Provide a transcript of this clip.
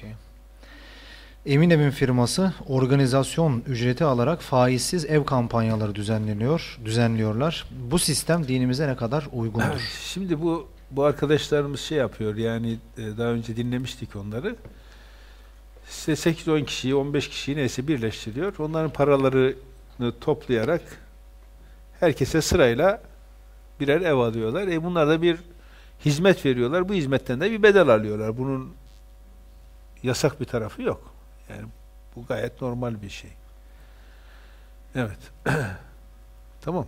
şey. Eminev'in firması organizasyon ücreti alarak faizsiz ev kampanyaları düzenleniyor, düzenliyorlar. Bu sistem dinimize ne kadar uygundur? Şimdi bu bu arkadaşlarımız şey yapıyor yani e, daha önce dinlemiştik onları. İşte 8-10 kişiyi, 15 kişiyi neyse birleştiriyor. Onların paralarını toplayarak herkese sırayla birer ev alıyorlar. E bunlar da bir hizmet veriyorlar. Bu hizmetten de bir bedel alıyorlar. Bunun yasak bir tarafı yok. Yani bu gayet normal bir şey. Evet. tamam.